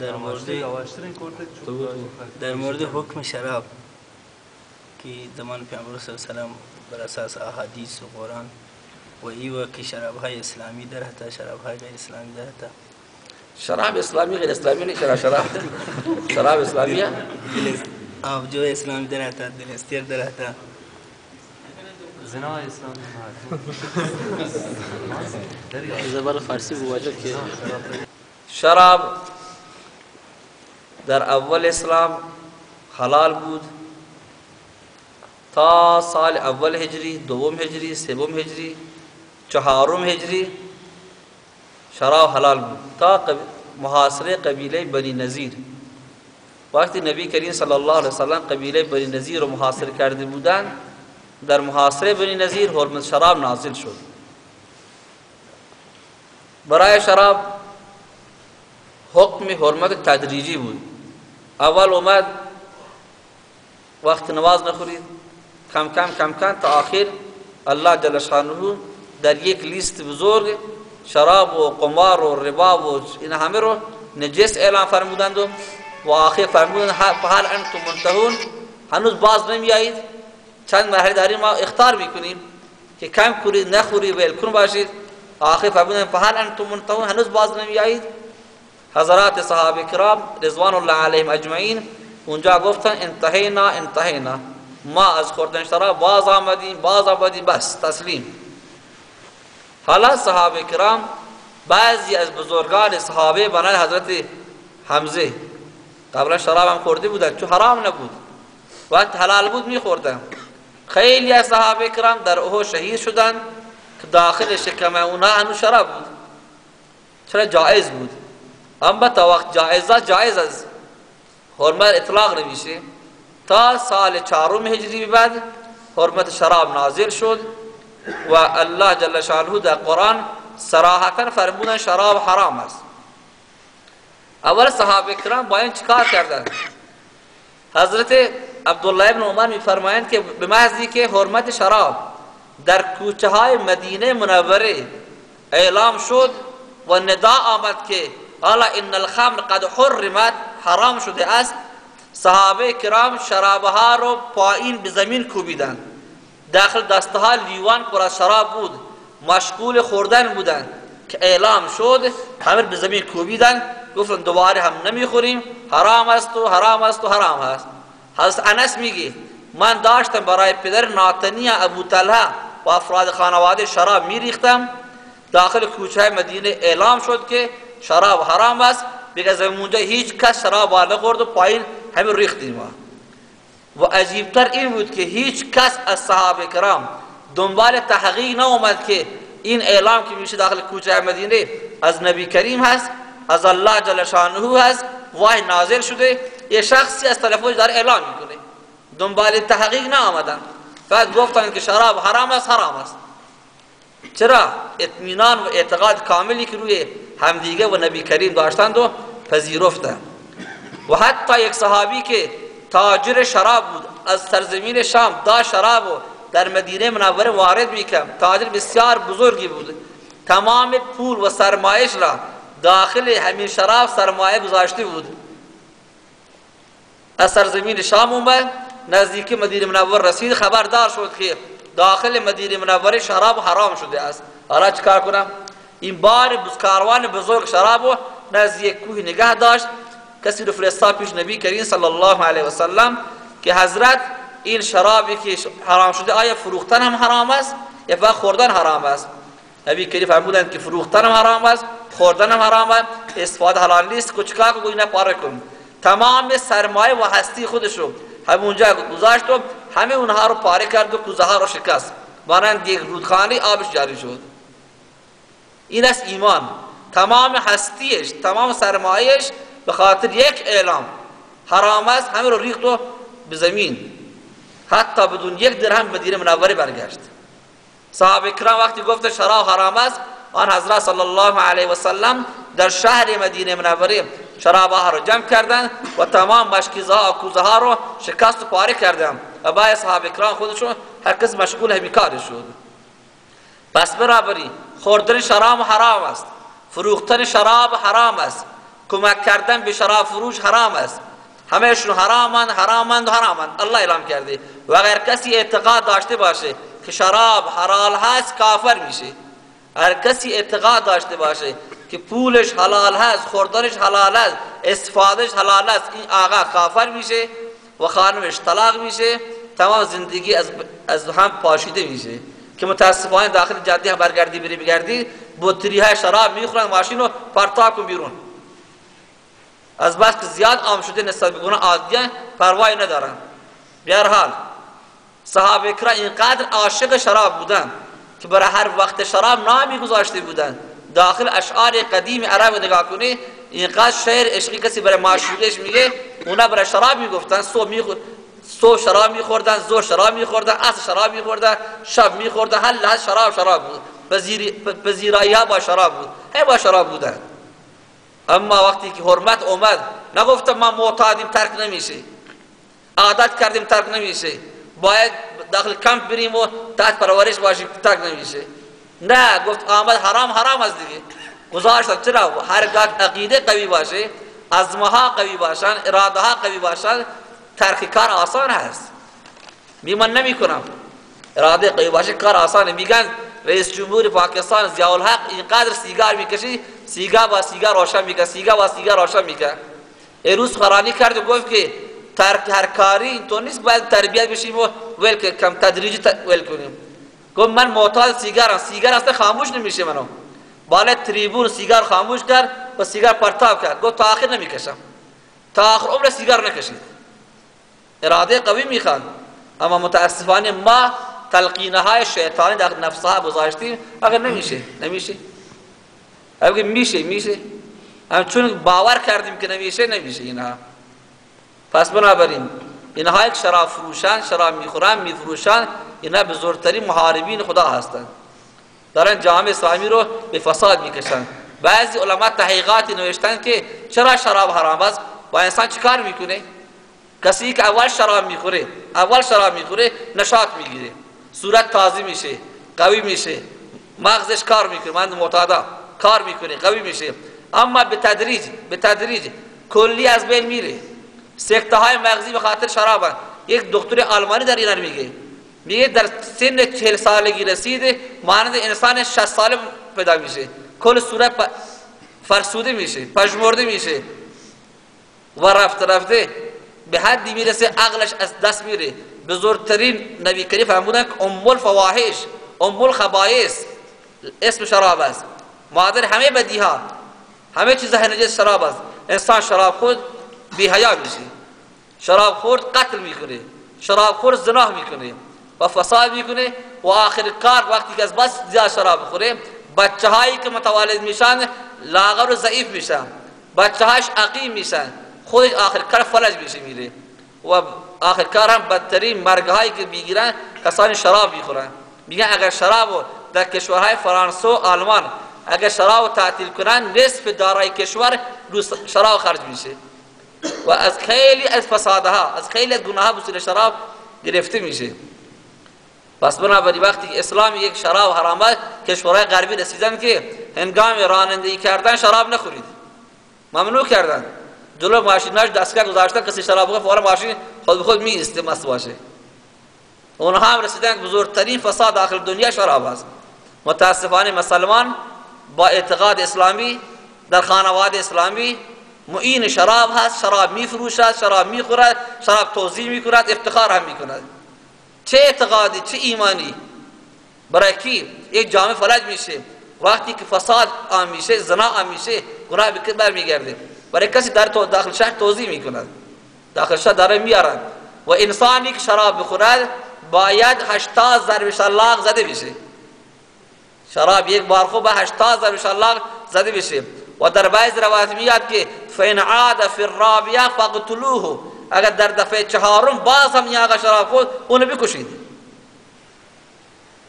در مورد در مورد حکم شراب که زمان پیامبر صلی الله علیه و بر اساس احادیث و قرآن و ایوا که شراب های اسلامی در هتا شراب های غیر اسلامی در هتا شراب اسلامی غیر اسلامی نہیں شراب شراب؟ شراب اسلامی آب جو اسلامی در هتا دل استیر در هتا زنا اسلامی زبر فارسی بواجه که شراب در اول اسلام حلال بود. تا سال اول هجری دوم هجری سوم هجری چهارم هجری شراب حلال بود. تا. محاصره قبیله بنی نظیر وقتی نبی کریم صلی الله علیه وسلم قبیله بنی نظیر رو محاصره کرده بودند در محاصره بنی نظیر حرمت شراب نازل شد. برای شراب حکم حرمت تدریجی بود. اول اومد وقت نماز نخورید. کم کم کم کم تا آخر. الله جل شانه در یک لیست بزرگ شراب و قمار و ربا و این همه رو نجس اعلام فرمودند و آخر فرمودند فحال انتم منتهون؟ هنوز باز نمی چند مرحله داریم ما اختار می‌کنیم که کم کنید نخورید ولکن باشید. آخر فرمودند فحال انتم منتهون؟ هنوز باز نمی حضرات صحابه کرام رضوان الله علیهم اجمعین اونجا گفتن انتهینا انتهینا. ما از خوردن شراب باز آمدیم باز آمدیم بس تسلیم. حالا صحابه کرام بعضی از بزرگان صحابه بنای حضرت حمزه. قبلا شراب هم خورده بودن چون حرام نبود. وقت حلال بود میخوردن. خیلی از صحابه کرام در اوه شهید شدن که داخل شکم اونا هنو شراب بود. چرا؟ جائز بود. اما تا وقت جائزه جائز از حرمت اطلاق نمیشه تا سال چهارم هجری بعد حرمت شراب نازل شد و الله جل شانه در قرآن صراحتا فرمودن شراب حرام است اول صحابه کرام با این چیکار کردن حضرت عبدالله ابن عمر میفرمایند که به محضی که حرمت شراب در کوچه های مدینه منوره اعلام شد و ندا آمد که حالا ان الخمر قد حرمت حرام شده است. صحابه کرام شرابها رو پایین به زمین کوبیدن. داخل دستها لیوان پر از شراب بود. مشغول خوردن بودن. که اعلام شد همه به زمین کوبیدن. گفتن دوباره هم نمی‌خوریم. حرام است و حرام است و حرام است. حضرت انس میگه من داشتم برای پدر ناتنی ابو طلحه و افراد خانواده شراب میریختم. داخل کوچه مدینه اعلام شد که شراب حرام است. بگه زمونجا هیچ کس شراب نخورد و پایین همه ریختیم و عجیبتر این بود که هیچ کس از صحابه کرام دنبال تحقیق اومد که این اعلام که میشه داخل کوچه مدینه از نبی کریم هست از الله جل شانه هست وحی نازل شده یه شخصی از تلفن داره اعلام می‌کنه. دنبال تحقیق آمدن فقط گفتن که شراب حرام است حرام است. چرا؟ اطمینان و اعتقاد کاملی که روی همدیگه و نبی کریم داشتند و پذیرفتند. و حتی یک صحابی که تاجر شراب بود از سرزمین شام دا شراب و در مدینه منوره وارد میکم تاجر بسیار بزرگی بود. تمام پول و سرمایش را داخل همین شراب سرمایه گذاشته بود. از سرزمین شام اومد نزدیک مدینه منور رسید. خبردار شد که داخل مدینه منوره شراب حرام شده است. حالا چیکار کنم؟ این بار کاروان بزرگ شراب و نزدیک کوه نگه داشت. کسی رو فرستاد پیش نبی کریم صلی الله علیه و سلم که حضرت این شرابی که حرام شده آیا فروختن هم حرام است؟ یا خوردن حرام است؟ نبی کریم فرمودند که فروختن هم حرام است خوردن هم حرام است. استفاده حلال نیست. کو چیکار کو اینا پاره کن تمام سرمایه و هستی خودش رو همونجا گذاشت و همه اونها رو پاره کرد و کوزه ها رو شکست۔ مانند یک رودخانه آبش جاری شد۔ این است ایمان۔ تمام هستیش تمام سرمایش به خاطر یک اعلام۔ حرام است همه رو ریخت و به زمین۔ حتی بدون یک درهم مدینه منوره برگشت۔ صحابه کرام وقتی گفت شراب حرام است آن حضرت صلی الله علیه و سلم در شهر مدینه منوره شراب ها رو جمع کردن و تمام مشکیزه ها و کوزه ها رو شکست و پاره کردن و با صحابه کرام خودشون هر کس مشغول همی کار شد. پس برابری خوردن شراب حرام است. فروختن شراب حرام است. کمک کردن به شراب فروش حرام است. همهشون حرامند حرامند حرامند. الله اعلام کرده. و اگر کسی اعتقاد داشته باشه که شراب حلال هست کافر میشه. اگر کسی اعتقاد داشته باشه که پولش حلال هست خوردنش حلال هست استفادهش حلال هست این آقا کافر میشه و خانمش طلاق میشه. تمام زندگی از, از هم پاشیده میشه. که متاسفانه داخل جاده هم برگردی بری بگردی بطری های شراب می‌خورن ماشین رو پرتاب کن بیرون. از بس که زیاد عام شده نسبت به گناه عادیه پروایی ندارن. بیار حال صحابه کرام اینقدر عاشق شراب بودن که برای هر وقت شراب نامی گذاشته بودن. داخل اشعار قدیم عرب نگاه کنی اینقدر شعر عشقی کسی برای معشوقش میگه اونا برای شراب می‌گفتن سو میخور صبح شراب میخوردن زور شراب میخوردن عصر شراب میخوردن شب میخوردن. هر لحظه شراب شراب بود. پذیرایی ها با شراب بود. هی با شراب بودن. اما وقتی که حرمت اومد نگفتم ما معتادیم ترک نمیشه عادت کردیم ترک نمیشه باید داخل کمپ بریم و تحت پرورش باشیم ترک نمیشه نه گفت آمد حرام حرام است دیگه. گذاشت چرا؟ هرگاه عقیده قوی باشه عزمها قوی باشن اراده ها قوی باشن ترک کار آسان هست می من نمی کنم اراده قوی باشه کار آسانه میگن رئیس جمهور پاکستان ضیاء الحق اینقدر سیگار می‌کشی سیگار با سیگار روشن می‌کرد سیگار با سیگار روشن می‌کرد روز خرانی کرد و گفت که ترک هر کاری تو نیست باید تربیت بشیم و ول کم تدریجی ول کنیم. گفت من معتاد سیگارم. سیگار اصلا خاموش نمیشه منو. بالا تریبون سیگار خاموش کرد و سیگار پرتاب کرد. گفت تا آخر نمی‌کشم. تا آخر عمر سیگار نکشید. اراده قوی می‌خواد اما متاسفانه ما تلقینه های شیطانی در نفسها گذاشتیم. اگر نمیشه نمیشه. اگر میشه میشه. هم چون باور کردیم که نمیشه نمیشه اینها. پس بنابراین اینها یک شراب فروشان شراب می‌خورن میفروشن. اینها بزرگترین محاربین خدا هستند. دارن جامعه اسلامی رو به فساد می‌کشن. بعضی علما تحقیقاتی نوشتن که چرا شراب حرام است؟ با انسان چیکار می‌کنه؟ کسی که اول شراب می‌خوره اول شراب می‌خوره نشاط می‌گیره. صورت تازه میشه قوی میشه. مغزش کار می‌کنه من معتادا کار می‌کنه قوی میشه. اما به تدریج به تدریج کلی از بین میره. سکته های مغزی به خاطر شراب یک دکتر آلمانی در ایران میگه میگه در سن چهل سالگی رسیده مانند انسان 60 ساله پیدا میشه. کل صورت فرسوده میشه پژمرده میشه. و رفته رفته به حدی می‌رسه عقلش از دست میره. بزرگترین نبی کریم فرمودن که ام الفواحش ام الخبائث اسم شراب است. مادر همه بدی ها همه چیز نجس شراب است. انسان شراب خود بی حیا میشه شراب خورد قتل می‌کنه. شراب خورد زنا می‌کنه. و فساد می‌کنه. و آخر کار وقتی که از بس زیاد شراب بخوره بچه هایی که متوالد میشن لاغر و ضعیف میشن. بچه هاش عقیم میشن. خودش آخر کار فلج میشه میره. و آخر کار هم بدترین مرگ هایی که می‌گیرن کسانی شراب می‌خورن. میگن اگر شراب در کشورهای فرانسه آلمان اگر شراب تعطیل کنن نصف دارای کشور شراب خرج میشه. و از خیلی از فسادها از خیلی از گناه بسیار شراب گرفته میشه. پس بنابراین وقتی اسلام یک شراب حرامه کشورهای غربی رسیدن که هنگام رانندگی کردن شراب نخورید. ممنوع کردن. جلو ماشیناش دستگاه گذاشتن کسی شراب بخوره فورا ماشین خود به خود می است مست باشه. اونها هم رسیدن بزرگترین فساد داخل دنیا شراب است. متاسفانه مسلمان با اعتقاد اسلامی در خانواده اسلامی معین شراب هست شراب می فروشد شراب می خورد شراب توضیح می کند افتخار هم می کند. چه اعتقادی چه ایمانی؟ برای کی؟ یک جامعه فلج میشه. وقتی که فساد آن میشه زنا آن میشه گناه به بر میگرده برای کسی در تو داخل شهر توضیح می‌کند. داخل شهر داره میارن و انسانی که شراب بخورد باید 80 ضرب شلاق زده بشه. شراب یک بار خوب 80 ضرب شلاق زده بشه. و در بعض روایت میاد که فین عاد فی الرابعه فقتلوه اگر در دفعه چهارم باز هم یا شراب خود اونو بکشید.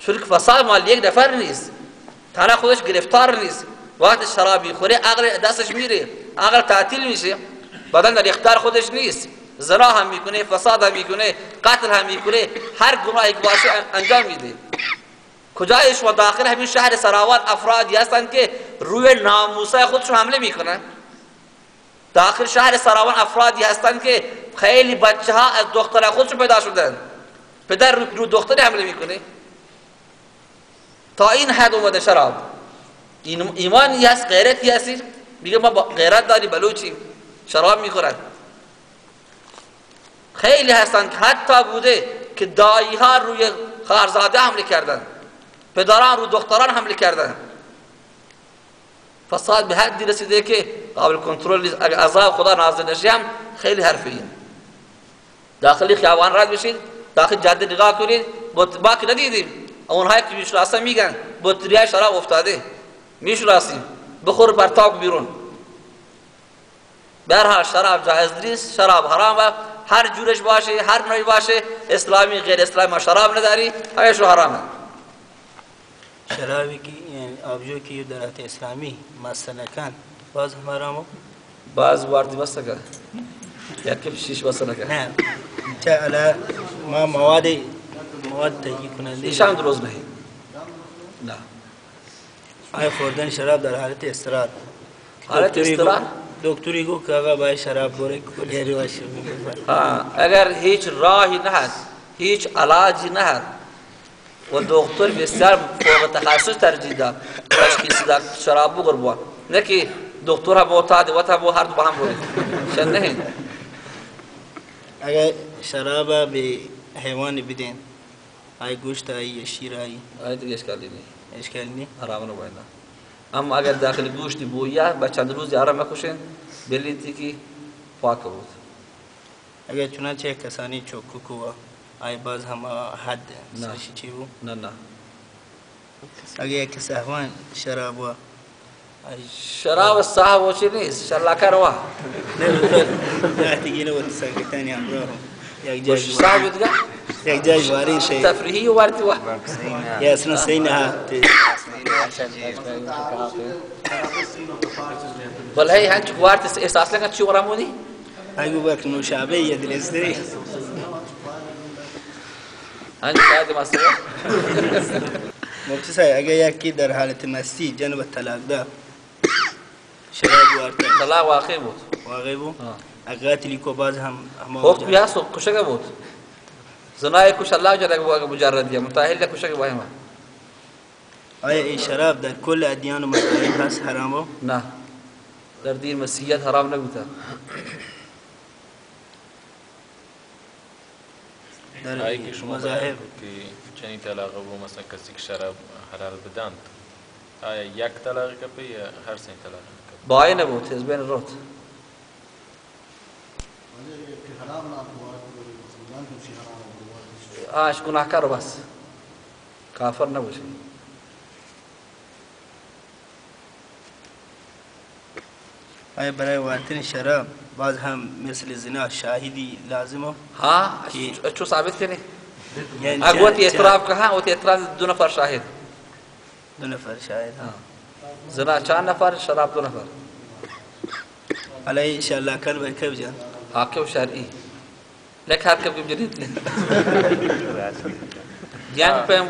چون فساد مال یک نفر نیست. تنها خودش گرفتار نیست. وقت شراب می‌خوره عقل دستش میره. عقل تعطیل میشه. بدن در اختیار خودش نیست. زنا هم می‌کنه فساد هم می‌کنه قتل هم می‌کنه. هر گناهی که باشه انجام میده. کجایش و داخل همین شهر سراوان افرادی هستند که روی ناموسه خودشون حمله می‌کنن؟ داخل شهر سراوان افرادی هستند که خیلی بچه ها از دختر خودشون پیدا شدن. پدر رو, دختری حمله می‌کنه. تا این حد اومده شراب. ایمانی هست غیرتی هستی میگه ما با غیرت داری بلوچیم. شراب می‌خورن. خیلی هستند که حتی بوده که دایی ها روی خارزاده حمله کردن. پدران رو دختران حمله کردن. فساد به حدی رسیده که قابل کنترل نیست. اگر عذاب خدا نازل نشه هم خیلی حرفی داخلی خیابان رد بشید داخل جاده نگاه کنید با که ندیدیم اونهایی که می‌شناسن میگن. بطریای شراب افتاده. می‌شناسیم. بخور پرتاب بیرون. برها شراب جایز نیست شراب حرام و هر جورش باشه هر نوعی باشه اسلامی غیر اسلامی شراب نداری همشو حرامه. شرابی که یعنی آبجو که در حالت اسلامی مسئله کن باز هم حرامه؟ باز واردی بسته که یکی شیش بسته نکه نه. چه علا ما مواد مواد تهیه کننده ایشان درست نهی نه. آیا خوردن شراب در حالت استراد حالت استراحت؟ دکتری گو که آقا باید شراب بوره کلیری باشه ها اگر هیچ راهی نه هیچ علاجی نه و دکتر بسیار فوق تخصص ترجیح داد تشخیص داد شراب بخور بوا نه که دکتر هم معتاد و تا هر دو با هم بوده شن نه اگر شراب به حیوان بدین آیا گوشت آیا یا شیر آیا آیت دیگه اشکالی نه اشکال نی حرام رو باید أما اگر داخل گوشت بویا با چند روز آرام مکشن بلیتی که پاک بود اگر چنانچه کسانی چوکو کوا آیا باز هم حد نه. سرشی چی بو نه نه. اگر یک سهوان شراب و شراب صاحب و چی نیست؟ شلاکر وا نه بطور تحتگیره و صعب تقع ياك جاي وارين شيء. تفريهي وارد واحد. يا سنة سينها والله هنچ وارد احساس إيه، لك شو راموني هاي بارك انه شعبية دلستري هنچ بعد ما سوى. مبتسا اجا ياكي در حالة مسي جنب الطلاق ده. شباب وارد. طلاق واقعي بود. واقعي بود؟ آه. اغاتلی کو باز هم خود بیا سو خوشا خوشگه بود. زنای کوش اللہ جل و مجرد یا متاہل کوشگه وای ما آیا این شراب در کل ادیان و مذاہب ہس حرام ہو نا در دین مسیحیت حرام نہ ہوتا در مذاہب که چنی تعلق ہو مثلا کسی کی شراب حلال بدند آیا یک طلاقه کپی یا هر سین طلاقه کپی؟ با نبود از بین رفت. آش گناهکار بس. کافر نباشه آیا برای وارتن شراب باز هم مثل زنا شاهدی لازمه. ها؟ چو ثابت کنی؟ یعنی اگوت چه- اعتراف که ها اوت اعتراف دو نفر شاهد. دو نفر شاهد ها. زنا چند نفر شراب دو نفر؟ علی انشاءالله کل بر کب جان. حاکم شرعی. ለካ አትከብቅም ጀነት ነህ ያን ፈም